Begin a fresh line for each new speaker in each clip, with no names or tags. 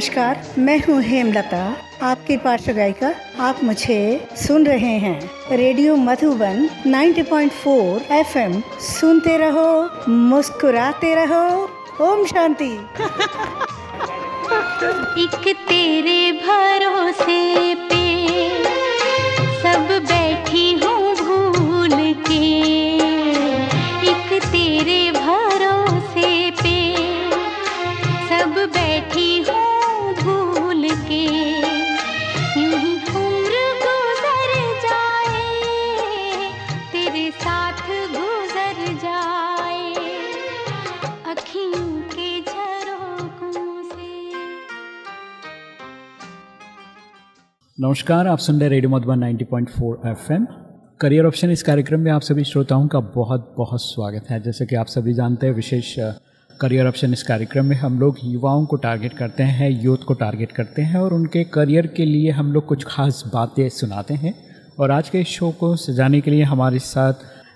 नमस्कार, मैं हूँ हेमलता। आपकी पार्श्व गायिका आप मुझे सुन रहे हैं। Radio Madhuban 90.4 FM. सुनते रहो, मुस्कुराते रहो। ओम शांति।
एक तेरे भरोसे पे
नमस्कार, आप सुन रहे radio Madhuban 90.4 FM. Career option इस कार्यक्रम में आप सभी श्रोताओं का बहुत बहुत स्वागत है। जैसे कि आप सभी जानते हैं, विशेष करियर ऑप्शन इस कार्यक्रम में हम लोग युवाओं को टारगेट करते हैं, यूथ को टारगेट करते हैं और उनके करियर के लिए हम लोग कुछ खास बातें सुनाते हैं। और आज के शो को सजाने के लिए हमारे साथ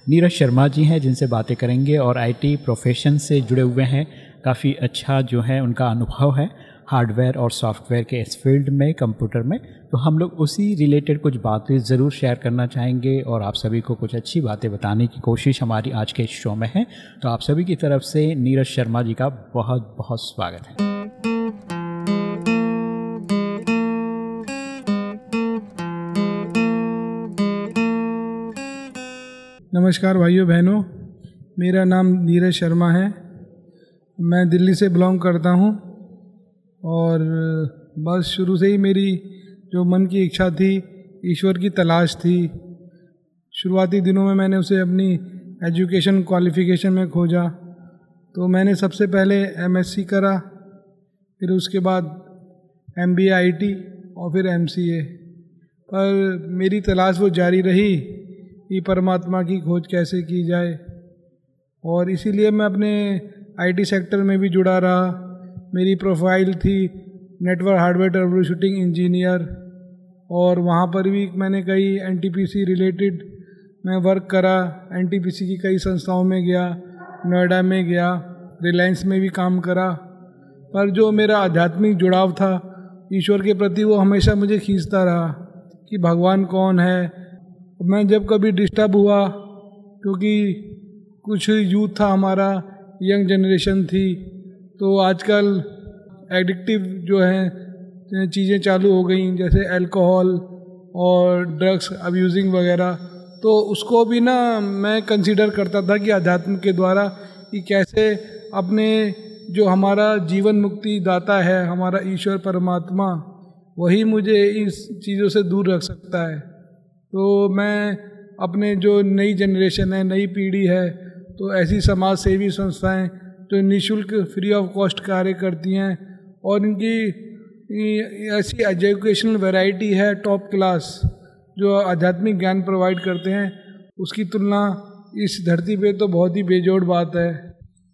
नीरज शर्मा जी हैं, जिनसे बातें करेंगे और आईटी प्रोफेशन से जुड़े हुए हैं। काफ़ी अच्छा जो है उनका अनुभव है। हार्डवेयर और सॉफ्टवेयर के इस फ़ील्ड में, कंप्यूटर में। तो हम लोग उसी रिलेटेड कुछ बातें ज़रूर शेयर करना चाहेंगे और आप सभी को कुछ अच्छी बातें बताने की कोशिश हमारी आज के इस शो में है। तो आप सभी की तरफ़ से नीरज शर्मा जी का बहुत बहुत स्वागत है।
नमस्कार भाइयों, बहनों। मेरा नाम नीरज शर्मा है। मैं दिल्ली से बिलोंग करता हूँ। और बस शुरू से ही मेरी जो मन की इच्छा थी, ईश्वर की तलाश थी। शुरुआती दिनों में मैंने उसे अपनी एजुकेशन क्वालिफ़िकेशन में खोजा। तो मैंने सबसे पहले एमएससी करा, फिर उसके बाद एम बी और फिर एमसीए पर मेरी तलाश वो जारी रही कि परमात्मा की खोज कैसे की जाए। और इसीलिए मैं अपने आईटी सेक्टर में भी जुड़ा रहा। मेरी प्रोफ़ाइल थी network hardware troubleshooting engineer और वहाँ पर भी मैंने कई एनटीपीसी रिलेटेड मैं वर्क करा एनटीपीसी की कई संस्थाओं में गया, नोएडा में गया रिलायंस में भी काम करा। पर जो मेरा आध्यात्मिक जुड़ाव था, ईश्वर के प्रति वो हमेशा मुझे खींचता रहा कि भगवान कौन है। मैं जब कभी डिस्टर्ब हुआ, क्योंकि कुछ यूथ था हमारा यंग जनरेशन थी तो आजकल एडिक्टिव जो है, चीज़ें चालू हो गई, जैसे अल्कोहल और ड्रग्स अब्यूजिंग वगैरह। तो उसको भी ना मैं कंसीडर करता था कि अध्यात्म के द्वारा कि कैसे अपने जो हमारा जीवन मुक्ति दाता है, हमारा ईश्वर परमात्मा, वही मुझे इस चीज़ों से दूर रख सकता है। तो मैं अपने जो नई जनरेशन है, नई पीढ़ी है तो ऐसी समाज सेवी संस्थाएँ जो निशुल्क फ्री ऑफ़ कॉस्ट कार्य करती हैं और इनकी ऐसी एजुकेशनल वैरायटी है टॉप क्लास जो आध्यात्मिक ज्ञान प्रोवाइड करते हैं, उसकी तुलना इस धरती पे तो बहुत ही बेजोड़ बात है।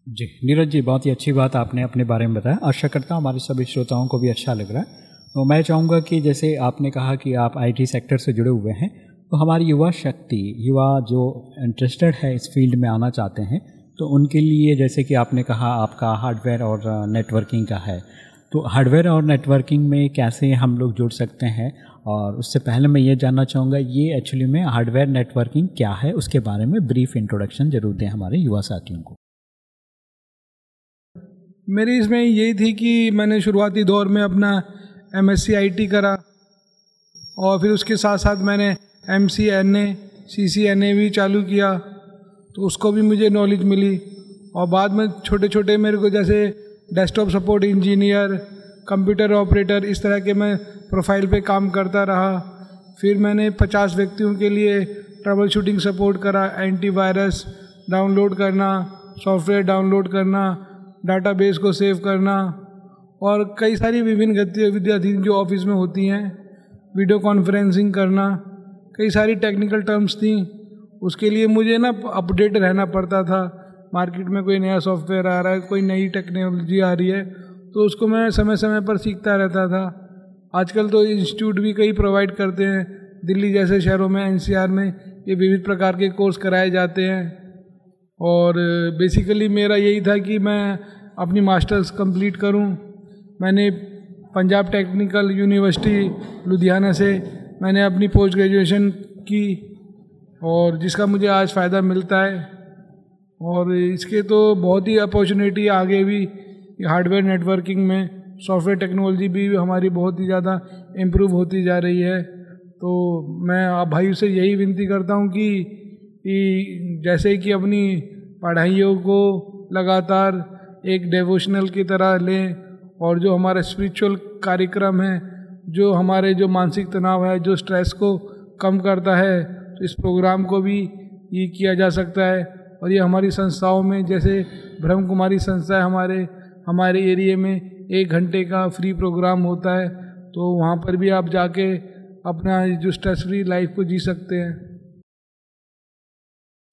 जी, नीरज जी, बहुत ही अच्छी बात आपने अपने बारे में बताया। आशा करता हूँ हमारे सभी श्रोताओं को भी अच्छा लग रहा है। तो मैं चाहूँगा कि जैसे आपने कहा कि आप आईटी सेक्टर से जुड़े हुए हैं तो हमारी युवा शक्ति, युवा जो इंटरेस्टेड है इस फ़ील्ड में आना चाहते हैं तो उनके लिए जैसे कि आपने कहा, आपका हार्डवेयर और नेटवर्किंग का है। तो हार्डवेयर और नेटवर्किंग में कैसे हम लोग जुड़ सकते हैं? और उससे पहले मैं ये जानना चाहूँगा, ये एक्चुअली में हार्डवेयर नेटवर्किंग क्या है? उसके बारे में ब्रीफ इंट्रोडक्शन ज़रूर दें हमारे युवा साथियों को।
मेरी इसमें यही थी कि मैंने शुरुआती दौर में अपना एम एस करा और फिर उसके साथ साथ मैंने M C N A C C N A भी चालू किया। तो उसको भी मुझे नॉलेज मिली। और बाद में छोटे छोटे मेरे को जैसे desktop support engineer computer operator इस तरह के मैं प्रोफ़ाइल पे काम करता रहा। फिर मैंने 50 व्यक्तियों के लिए ट्रबल शूटिंग सपोर्ट करा एंटीवायरस डाउनलोड करना सॉफ्टवेयर डाउनलोड करना डाटाबेस को सेव करना। और कई सारी विभिन्न गतिविधियाँ थी जो ऑफ़िस में होती हैं वीडियो कॉन्फ्रेंसिंग करना, कई सारी टेक्निकल टर्म्स थी। उसके लिए मुझे ना अपडेट रहना पड़ता था। मार्केट में कोई नया सॉफ्टवेयर आ रहा है, कोई नई टेक्नोलॉजी आ रही है तो उसको मैं समय समय पर सीखता रहता था। आजकल तो इंस्टीट्यूट भी कई प्रोवाइड करते हैं। दिल्ली जैसे शहरों में, एनसीआर में ये विविध प्रकार के कोर्स कराए जाते हैं। और बेसिकली मेरा यही था कि मैं अपनी मास्टर्स कंप्लीट करूँ। मैंने पंजाब टेक्निकल यूनिवर्सिटी, लुधियाना से मैंने अपनी पोस्ट ग्रेजुएशन की। और जिसका मुझे आज फ़ायदा मिलता है। और इसके तो बहुत ही अपॉर्चुनिटी आगे भी हार्डवेयर नेटवर्किंग में सॉफ्टवेयर टेक्नोलॉजी भी हमारी बहुत ही ज़्यादा इम्प्रूव होती जा रही है। तो मैं आप भाई से यही विनती करता हूँ कि, जैसे कि अपनी पढ़ाइयों को लगातार एक डेवोशनल की तरह लें और जो हमारा स्पिरिचुअल कार्यक्रम है जो हमारे जो मानसिक तनाव है जो स्ट्रेस को कम करता है तो इस प्रोग्राम को भी ये किया जा सकता है। और ये हमारी संस्थाओं में, जैसे ब्रह्म कुमारी संस्था है हमारे हमारे एरिए में एक घंटे का फ्री प्रोग्राम होता है तो वहाँ पर भी आप जाके अपना जो स्ट्रेस फ्री लाइफ को जी सकते हैं।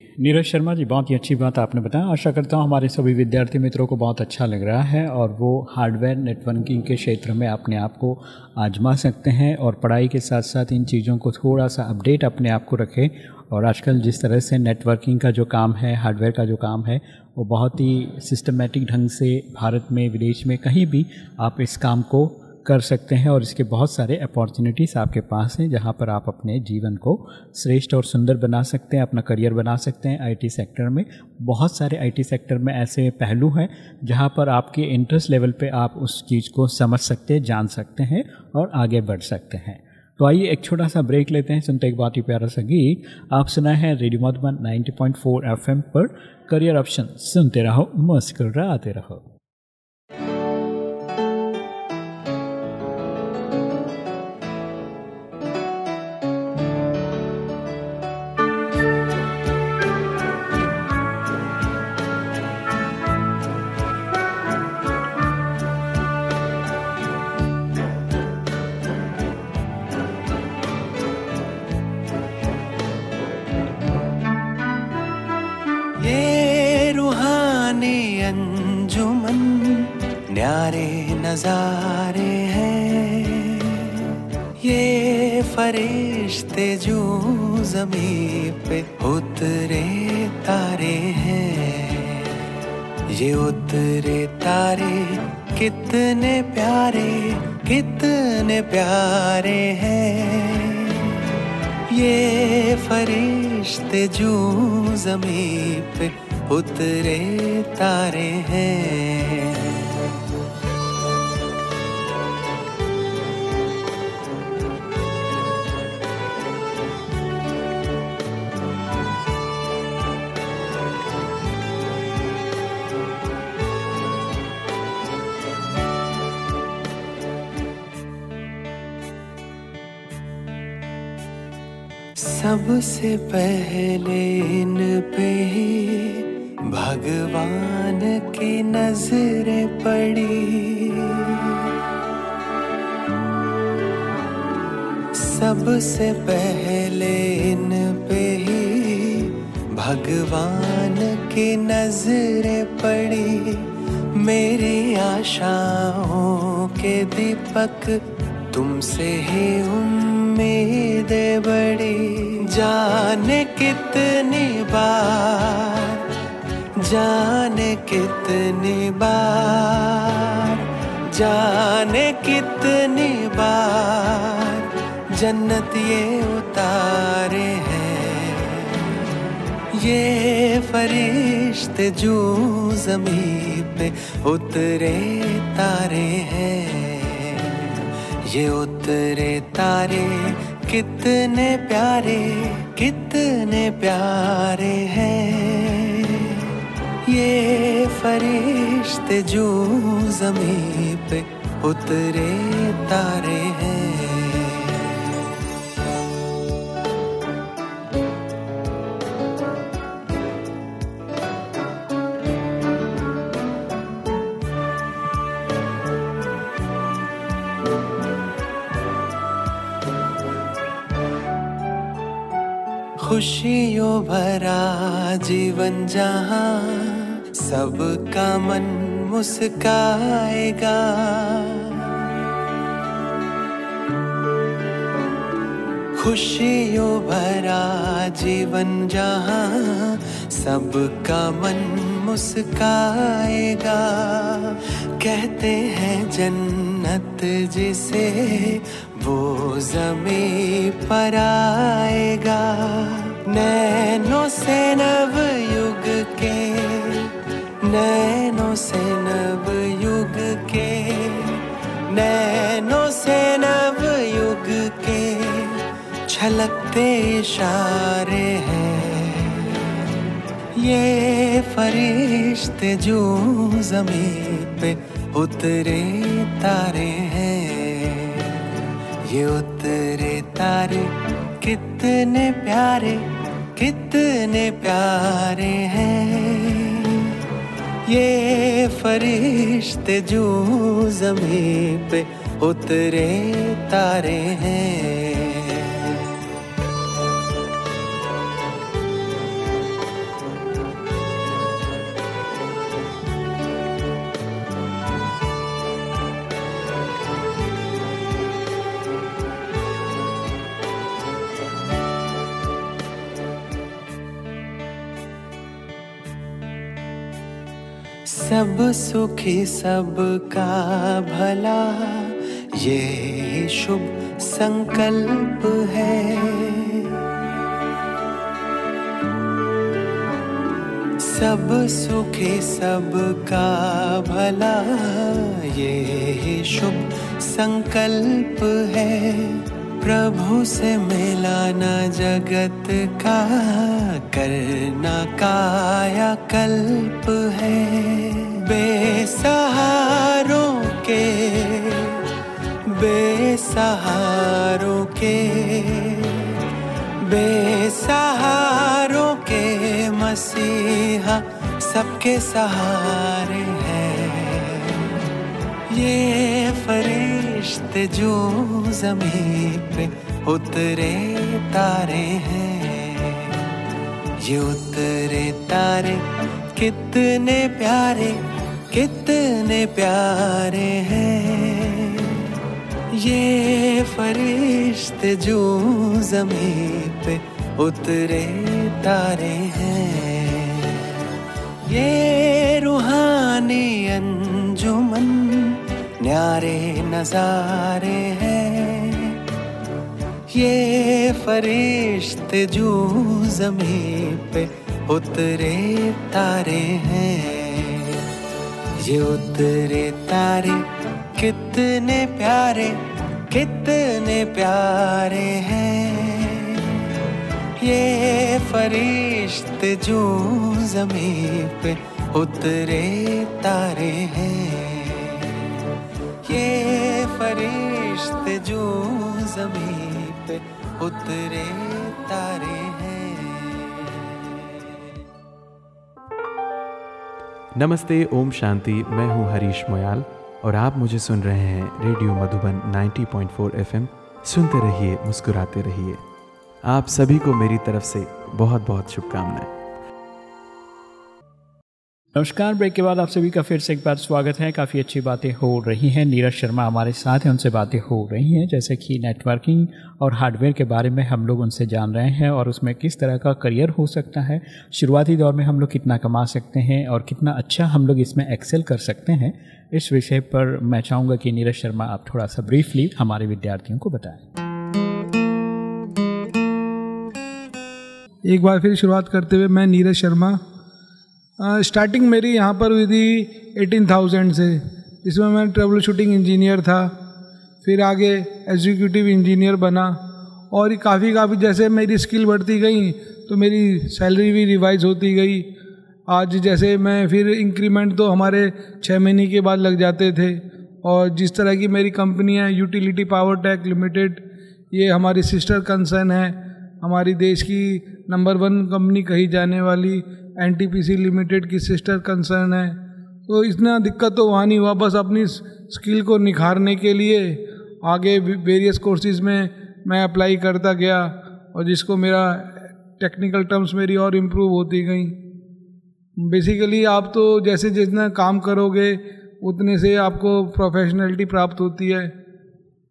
नीरज शर्मा जी, बहुत ही अच्छी बात आपने बताया। आशा करता हूँ हमारे सभी विद्यार्थी मित्रों को बहुत अच्छा लग रहा है और वो हार्डवेयर नेटवर्किंग के क्षेत्र में अपने आप को आजमा सकते हैं और पढ़ाई के साथ साथ इन चीज़ों को थोड़ा सा अपडेट अपने आप को रखें और आजकल जिस तरह से नेटवर्किंग का जो काम है, हार्डवेयर का जो काम है, वो बहुत ही सिस्टमेटिक ढंग से भारत में, विदेश में कहीं भी आप इस काम को कर सकते हैं और इसके बहुत सारे अपॉर्चुनिटीज़ आपके पास हैं, जहाँ पर आप अपने जीवन को श्रेष्ठ और सुंदर बना सकते हैं, अपना करियर बना सकते हैं आईटी सेक्टर में। बहुत सारे आईटी सेक्टर में ऐसे पहलू हैं, जहाँ पर आपके इंटरेस्ट लेवल पे आप उस चीज़ को समझ सकते हैं, जान सकते हैं और आगे बढ़ सकते हैं। तो आइए एक छोटा सा ब्रेक लेते हैं, सुनते एक बात ही प्यारा सा गीत। आप सुना है रेडियो मधुबन 90.4 एफएम पर। करियर ऑप्शन सुनते रहो मस्कर आते रहो
नजारे हैं। ये फरिश्ते जो जमी पे उतरे तारे हैं। ये उतरे तारे कितने प्यारे कितने प्यारे हैं। ये फरिश्ते जो जमी पे उतरे तारे हैं। सबसे पहले इन पे भगवान की नज़रें पड़ी। सबसे पहले इन पे ही भगवान की नज़रें पड़ी। मेरी आशाओं के दीपक तुमसे ही उम्मीद बड़ी जाने कितनी बार, जाने कितनी बार, जाने कितनी बार जन्नत ये उतारे हैं। ये फरिश्ते जो जमी पे उतरे तारे हैं। ये उतरे तारे कितने प्यारे कितने प्यारे हैं। ये फरिश्ते जो जमी पे उतरे तारे हैं। खुशियों भरा जीवन जहाँ सबका मन मुस्काएगा। खुशियों भरा जीवन जहाँ सबका मन मुस्काएगा। कहते हैं जन्नत जिसे वो जमी पर आएगा। नैनों से नव युग के, नैनों से नव युग के, नैनों से नव युग के छलकते इशारे हैं। ये फरिश्ते जो ज़मीन पे उतरे तारे हैं, ये उतरे तारे कितने प्यारे कितने प्यारे हैं। ये फरिश्ते जो ज़मीन पे उतरे तारे हैं। सब सुखी सबका भला। ये शुभ संकल्प है। सब सुखी सबका भला। ये शुभ संकल्प है। प्रभु से मिलाना जगत का करना काया कल्प है। बेसहारों के बेसहारों के बेसहारों के मसीहा सबके सहारे हैं। ये फरिश्ते जो ज़मीन पे उतरे तारे हैं। ये उतरे तारे कितने प्यारे कितने प्यारे हैं। ये फरिश्ते जो ज़मीन पे उतरे तारे हैं। ये रूहानी अंजुमन न्यारे नजारे हैं। ये फरिश्ते जो ज़मीन पे उतरे तारे हैं। ये उतरे तारे कितने प्यारे कितने प्यारे हैं। ये फरिश्ते जो ज़मीन पे उतरे तारे हैं। ये फरिश्ते जो ज़मीन पे उतरे तारे हैं।
नमस्ते, ओम शांति। मैं हूँ हरीश मोयाल और आप मुझे सुन रहे हैं रेडियो मधुबन 90.4 एफएम। सुनते रहिए, मुस्कुराते रहिए। आप सभी को मेरी तरफ़ से बहुत बहुत शुभकामनाएँ।
नमस्कार, ब्रेक के बाद आप सभी का फिर से एक बार स्वागत है। काफ़ी अच्छी बातें हो रही हैं। नीरज शर्मा हमारे साथ हैं, उनसे बातें हो रही हैं, जैसे कि नेटवर्किंग और हार्डवेयर के बारे में हम लोग उनसे जान रहे हैं और उसमें किस तरह का करियर हो सकता है, शुरुआती दौर में हम लोग कितना कमा सकते हैं और कितना अच्छा हम लोग इसमें एक्सेल कर सकते हैं, इस विषय पर मैं चाहूँगा कि नीरज शर्मा आप थोड़ा सा ब्रीफली हमारे विद्यार्थियों को बताएँ।
एक बार फिर शुरुआत करते हुए मैं नीरज शर्मा स्टार्टिंग मेरी यहाँ पर हुई थी एटीन थाउज़ेंड से। इसमें मैं ट्रेवल शूटिंग इंजीनियर था, फिर आगे एग्जीक्यूटिव इंजीनियर बना, और काफ़ी काफ़ी जैसे मेरी स्किल बढ़ती गई तो मेरी सैलरी भी रिवाइज होती गई। आज जैसे मैं फिर इंक्रीमेंट तो हमारे छः महीने के बाद लग जाते थे, और जिस तरह की मेरी कंपनी है यूटिलिटी पावर टेक लिमिटेड ये हमारी सिस्टर कंसर्न है। हमारी देश की नंबर वन कंपनी कही जाने वाली एन लिमिटेड की सिस्टर कंसर्न है। तो इतना दिक्कत तो वहाँ नहीं हुआ बस अपनी स्किल को निखारने के लिए आगे वेरियस कोर्सेज में मैं अप्लाई करता गया और जिसको मेरा टेक्निकल टर्म्स मेरी और इम्प्रूव होती गई। बेसिकली आप तो जैसे जितना काम करोगे, उतने से आपको प्रोफेशनलिटी प्राप्त होती है।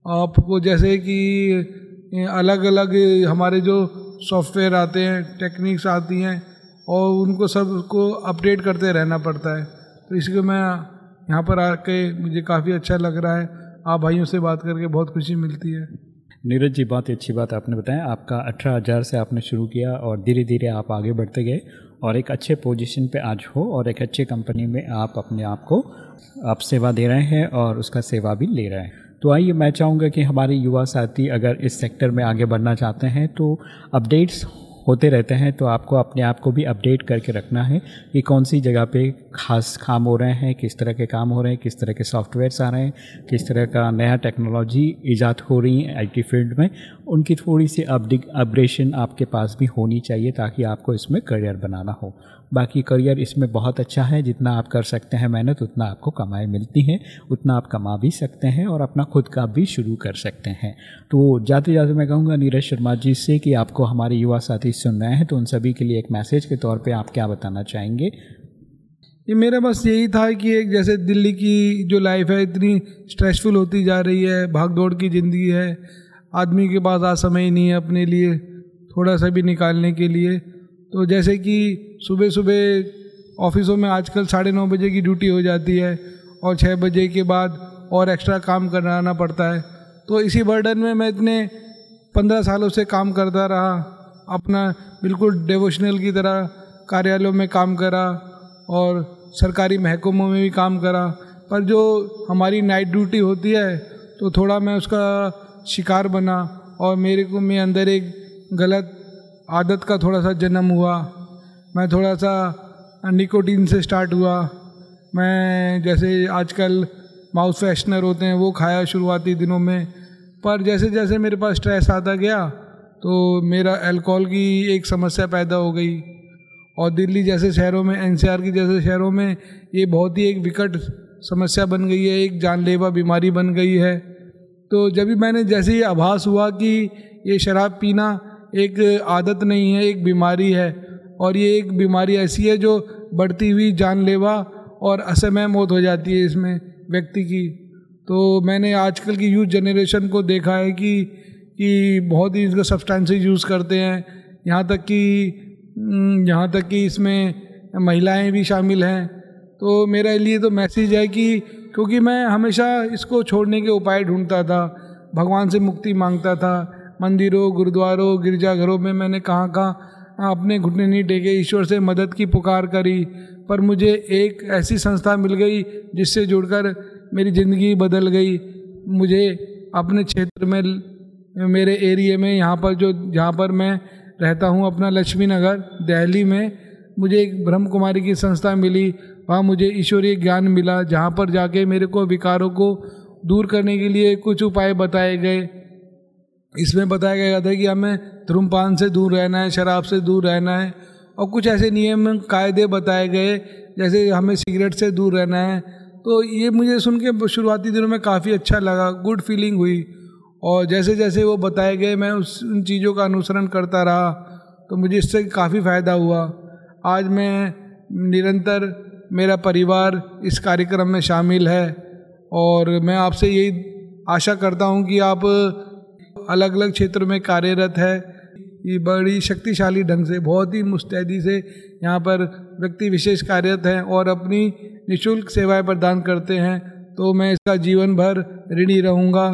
आपको जैसे कि अलग अलग हमारे जो सॉफ्टवेयर आते हैं टेक्निक्स आती हैं और उनको सबको अपडेट करते रहना पड़ता है। तो इसलिए मैं यहाँ पर आके मुझे काफ़ी अच्छा लग रहा है। आप भाइयों से बात करके बहुत खुशी मिलती है।
नीरज जी, बहुत अच्छी बात आपने बताया। आपका अठारह हज़ार से आपने शुरू किया और धीरे धीरे आप आगे बढ़ते गए और एक अच्छे पोजीशन पे आज हो और एक अच्छे कंपनी में आप अपने आप को आप सेवा दे रहे हैं और उसका सेवा भी ले रहे हैं। तो आइए, मैं चाहूँगा कि हमारे युवा साथी अगर इस सेक्टर में आगे बढ़ना चाहते हैं तो अपडेट्स होते रहते हैं तो आपको अपने आप को भी अपडेट करके रखना है कि कौन सी जगह पे खास काम हो रहे हैं, किस तरह के काम हो रहे हैं, किस तरह के सॉफ्टवेयर्स आ रहे हैं, किस तरह का नया टेक्नोलॉजी ईजाद हो रही है आईटी फ़ील्ड में, उनकी थोड़ी सी अपडेशन आपके पास भी होनी चाहिए ताकि आपको इसमें करियर बनाना हो। बाकी करियर इसमें बहुत अच्छा है। जितना आप कर सकते हैं मेहनत, उतना आपको कमाई मिलती है, उतना आप कमा भी सकते हैं और अपना खुद का भी शुरू कर सकते हैं। तो जाते जाते मैं कहूँगा, नीरज शर्मा जी से कि आपको हमारे युवा साथी सुन रहे हैं तो उन सभी के लिए एक मैसेज के तौर पर आप क्या बताना चाहेंगे?
ये मेरा बस यही था कि एक जैसे दिल्ली की जो लाइफ है, इतनी स्ट्रेसफुल होती जा रही है भाग दौड़ की ज़िंदगी है, आदमी के पास आज समय ही नहीं है अपने लिए, थोड़ा सा भी निकालने के लिए। तो जैसे कि सुबह सुबह ऑफिसों में आजकल साढ़े नौ बजे की ड्यूटी हो जाती है और छः बजे के बाद और एक्स्ट्रा काम कराना पड़ता है। तो इसी बर्डन में मैं इतने पंद्रह सालों से काम करता रहा, अपना बिल्कुल डिवोशनल की तरह कार्यालयों में काम करा और सरकारी महकमों में भी काम करा। पर जो हमारी नाइट ड्यूटी होती है तो थोड़ा मैं उसका शिकार बना और मेरे को मेरे अंदर एक गलत आदत का थोड़ा सा जन्म हुआ। मैं थोड़ा सा निकोटीन से स्टार्ट हुआ। मैं जैसे आजकल माउथ फ्रेशनर होते हैं, वो खाया शुरुआती दिनों में। पर जैसे जैसे मेरे पास स्ट्रेस आता गया तो मेरा अल्कोहल की एक समस्या पैदा हो गई। और दिल्ली जैसे शहरों में एनसीआर की जैसे शहरों में ये बहुत ही एक विकट समस्या बन गई है, एक जानलेवा बीमारी बन गई है। तो जब भी मैंने जैसे ही आभास हुआ कि ये शराब पीना एक आदत नहीं है, एक बीमारी है। और ये एक बीमारी ऐसी है जो बढ़ती हुई जानलेवा और असमय मौत हो जाती है इसमें व्यक्ति की। तो मैंने आजकल की यूथ जनरेशन को देखा है कि कि बहुत ही इसका सब्सटेंसेस यूज़ करते हैं। यहाँ तक कि यहाँ तक कि इसमें महिलाएँ भी शामिल हैं। तो मेरा लिए तो मैसेज है कि, क्योंकि मैं हमेशा इसको छोड़ने के उपाय ढूंढता था, भगवान से मुक्ति माँगता था। मंदिरों, गुरुद्वारों, गिरजाघरों में मैंने कहाँ कहाँ अपने घुटने नहीं टेके, ईश्वर से मदद की, पुकार करी। पर मुझे एक ऐसी संस्था मिल गई जिससे जुड़कर मेरी ज़िंदगी बदल गई। मुझे अपने क्षेत्र में, मेरे एरिए में, यहाँ पर जो, जहाँ पर मैं रहता हूँ, अपना लक्ष्मी नगर दिल्ली में, मुझे एक ब्रह्म कुमारी की संस्था मिली। वहाँ मुझे ईश्वरीय ज्ञान मिला, जहाँ पर जाके मेरे को विकारों को दूर करने के लिए कुछ उपाय बताए गए। इसमें बताया गया था कि हमें धूमपान से दूर रहना है, शराब से दूर रहना है और कुछ ऐसे नियम कायदे बताए गए, जैसे हमें सिगरेट से दूर रहना है। तो ये मुझे सुन के शुरुआती दिनों में काफ़ी अच्छा लगा, गुड फीलिंग हुई और जैसे जैसे वो बताए गए, मैं उस, उन चीज़ों का अनुसरण करता रहा तो मुझे इससे काफ़ी फ़ायदा हुआ। आज मैं निरंतर मेरा परिवार इस कार्यक्रम में शामिल है और मैं आपसे यही आशा करता हूँ कि आप अलग अलग क्षेत्र में कार्यरत है। ये बड़ी शक्तिशाली ढंग से, बहुत ही मुस्तैदी से यहाँ पर व्यक्ति विशेष कार्यरत हैं और अपनी निशुल्क सेवाएँ प्रदान करते हैं। तो मैं इसका जीवन भर ऋणी रहूँगा।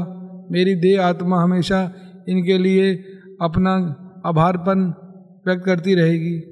मेरी देह आत्मा हमेशा इनके लिए अपना आभारपन व्यक्त करती रहेगी।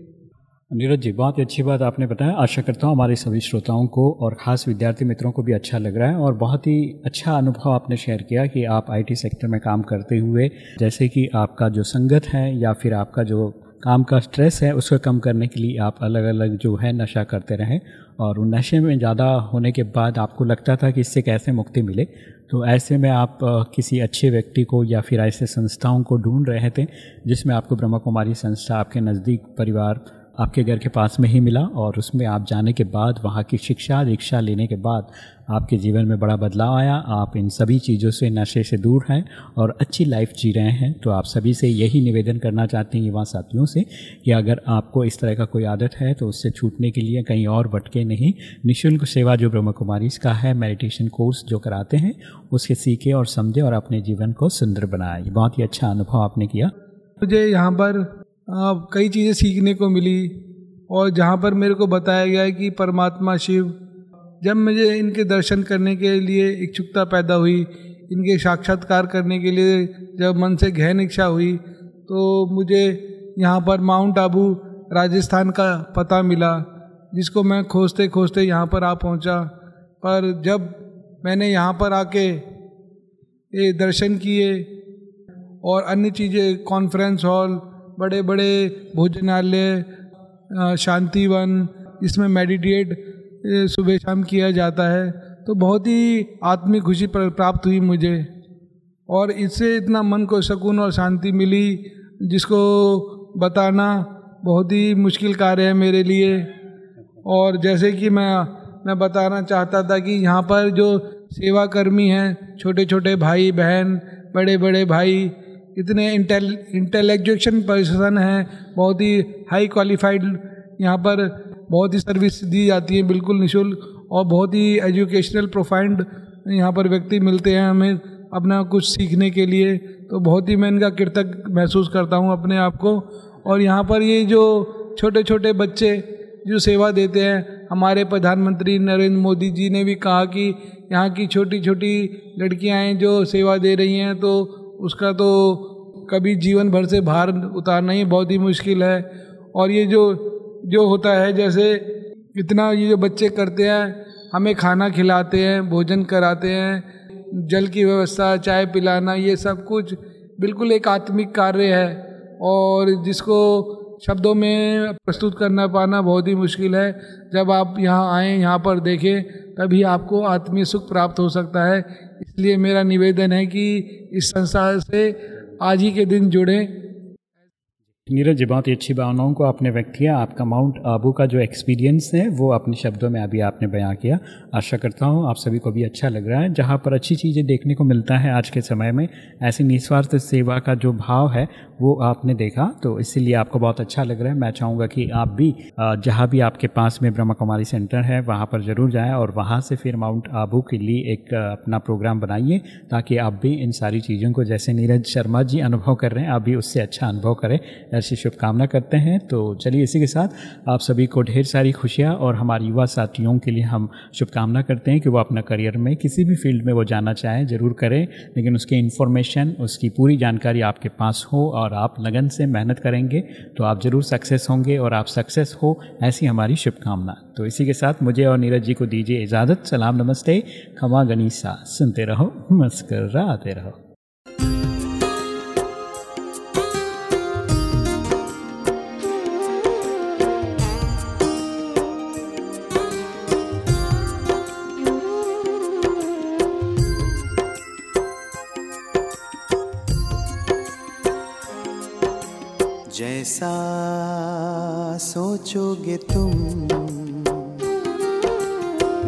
नीरज जी, बहुत अच्छी बात आपने बताया। आशा करता हूँ हमारे सभी श्रोताओं को और ख़ास विद्यार्थी मित्रों को भी अच्छा लग रहा है और बहुत ही अच्छा अनुभव आपने शेयर किया कि आप आईटी सेक्टर में काम करते हुए, जैसे कि आपका जो संगत है या फिर आपका जो काम का स्ट्रेस है, उसको कम करने के लिए आप अलग अलग जो है नशा करते रहें और उन नशे में ज़्यादा होने के बाद आपको लगता था कि इससे कैसे मुक्ति मिले। तो ऐसे में आप किसी अच्छे व्यक्ति को या फिर ऐसे संस्थाओं को ढूंढ रहे थे, जिसमें आपको ब्रह्मा कुमारी संस्था आपके नज़दीक परिवार आपके घर के पास में ही मिला और उसमें आप जाने के बाद, वहाँ की शिक्षा, दीक्षा लेने के बाद आपके जीवन में बड़ा बदलाव आया। आप इन सभी चीज़ों से नशे से दूर हैं और अच्छी लाइफ जी रहे हैं। तो आप सभी से यही निवेदन करना चाहते हैं युवा साथियों से कि अगर आपको इस तरह का कोई आदत है तो उससे छूटने के लिए कहीं और भटके नहीं। निःशुल्क सेवा जो ब्रह्म कुमारी का है मेडिटेशन कोर्स जो कराते हैं, उसके सीखे और समझे और अपने जीवन को सुंदर बनाए। बहुत ही अच्छा अनुभव आपने किया।
मुझे यहाँ पर कई चीज़ें सीखने को मिली। और जहाँ पर मेरे को बताया गया है कि परमात्मा शिव, जब मुझे इनके दर्शन करने के लिए इच्छुकता पैदा हुई, इनके साक्षात्कार करने के लिए जब मन से गहन इच्छा हुई तो मुझे यहाँ पर माउंट आबू, राजस्थान का पता मिला, जिसको मैं खोजते खोजते यहाँ पर आ पहुँचा। पर जब मैंने यहाँ पर आके ये दर्शन किए और अन्य चीज़ें कॉन्फ्रेंस हॉल बड़े बड़े भोजनालय शांतिवन, इसमें मेडिटेट सुबह शाम किया जाता है। तो बहुत ही आत्मिक खुशी प्राप्त हुई मुझे। और इससे इतना मन को सुकून और शांति मिली, जिसको बताना बहुत ही मुश्किल कार्य है मेरे लिए। और जैसे कि मैं मैं बताना चाहता था कि यहाँ पर जो सेवा कर्मी हैं छोटे छोटे भाई बहन बड़े बड़े भाई इतने इंटेल इंटेलेक्चुएशन पर्सन हैं, बहुत ही हाई क्वालिफाइड यहाँ पर बहुत ही सर्विस दी जाती है, बिल्कुल निःशुल्क, और बहुत ही एजुकेशनल प्रोफाइंड यहाँ पर व्यक्ति मिलते हैं हमें अपना कुछ सीखने के लिए। तो बहुत ही मैं इनका कृतज्ञ महसूस करता हूँ अपने आप को। और यहाँ पर ये जो छोटे छोटे बच्चे जो सेवा देते हैं, हमारे प्रधानमंत्री नरेंद्र मोदी जी ने भी कहा कि यहाँ की छोटी छोटी लड़कियाँ हैं जो सेवा दे रही हैं तो उसका तो कभी जीवन भर से भार उतारना ही बहुत ही मुश्किल है। और ये जो जो होता है, जैसे इतना ये जो बच्चे करते हैं, हमें खाना खिलाते हैं, भोजन कराते हैं, जल की व्यवस्था, चाय पिलाना, ये सब कुछ बिल्कुल एक आत्मिक कार्य है। और जिसको शब्दों में प्रस्तुत करना पाना बहुत ही मुश्किल है। जब आप यहाँ आएँ, यहाँ पर देखें, तभी आपको आत्मीय सुख प्राप्त हो सकता है। इसलिए मेरा निवेदन है कि इस संसार से आज ही के दिन जुड़ें।
नीरज जी, बहुत ही अच्छी भावनाओं को आपने व्यक्त किया। आपका माउंट आबू का जो एक्सपीरियंस है, वो अपने शब्दों में अभी आपने बयां किया। आशा करता हूँ आप सभी को भी अच्छा लग रहा है। जहाँ पर अच्छी चीज़ें देखने को मिलता है आज के समय में, ऐसी निस्वार्थ सेवा का जो भाव है वो आपने देखा तो इसीलिए आपको बहुत अच्छा लग रहा है। मैं चाहूँगा कि आप भी जहाँ भी आपके पास में ब्रह्मा कुमारी सेंटर है, वहाँ पर ज़रूर जाएँ और वहाँ से फिर माउंट आबू के लिए एक अपना प्रोग्राम बनाइए, ताकि आप भी इन सारी चीज़ों को, जैसे नीरज शर्मा जी अनुभव कर रहे हैं, आप भी उससे अच्छा अनुभव करें। ऐसी शुभकामना करते हैं। तो चलिए इसी के साथ आप सभी को ढेर सारी खुशियाँ और हमारे युवा साथियों के लिए हम शुभकामना करते हैं कि वो अपना करियर में किसी भी फ़ील्ड में वो जाना चाहें, ज़रूर करें, लेकिन उसकी इन्फॉर्मेशन, उसकी पूरी जानकारी आपके पास हो और और आप लगन से मेहनत करेंगे तो आप ज़रूर सक्सेस होंगे और आप सक्सेस हो, ऐसी हमारी शुभकामना। तो इसी के साथ मुझे और नीरज जी को दीजिए इजाज़त, सलाम, नमस्ते। खमा गनीसा, सुनते रहो मस्कर रहो।
तुम।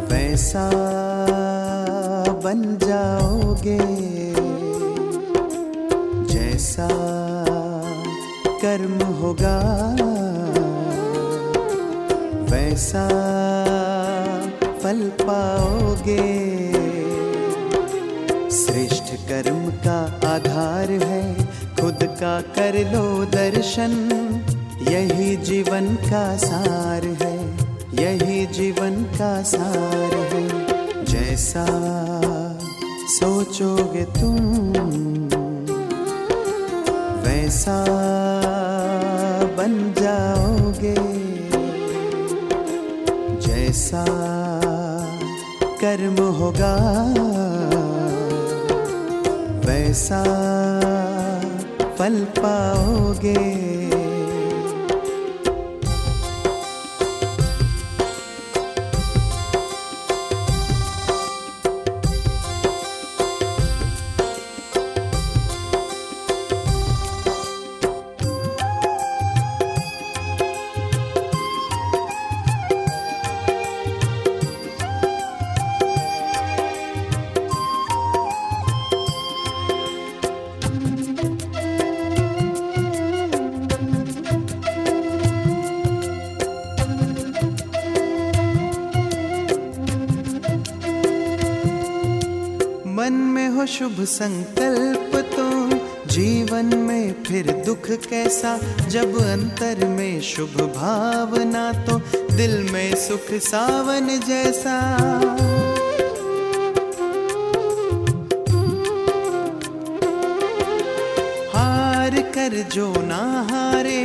वैसा बन जाओगे, जैसा कर्म होगा, वैसा फल पाओगे। श्रेष्ठ कर्म का आधार है, खुद का कर लो दर्शन। यही जीवन का सार है, यही जीवन का सार है। जैसा सोचोगे तुम, वैसा बन जाओगे। जैसा कर्म होगा, वैसा फल पाओगे। कैसा जब अंतर में शुभ भावना तो दिल में सुख सावन जैसा। हार कर जो ना हारे,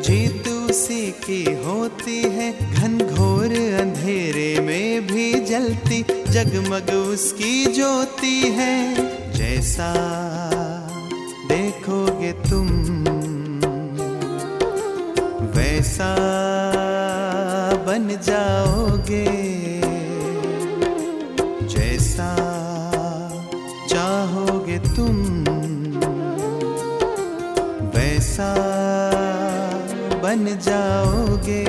जीत उसी की होती है। घनघोर अंधेरे में भी जलती, जगमग उसकी ज्योति है। जैसा देखोगे तुम वैसा बन जाओगे जैसा चाहोगे तुम वैसा बन जाओगे।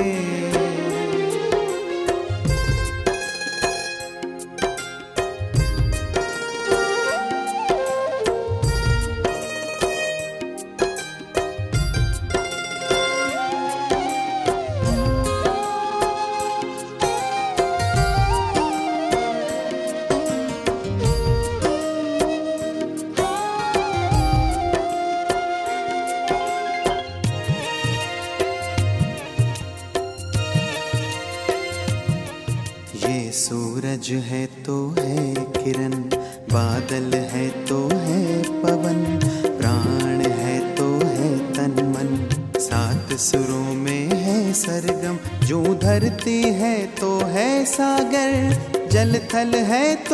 जल है तो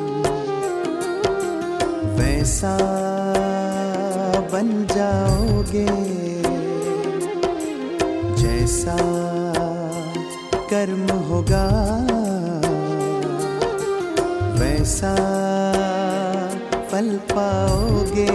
वैसा बन जाओगे। जैसा कर्म होगा वैसा फल पाओगे।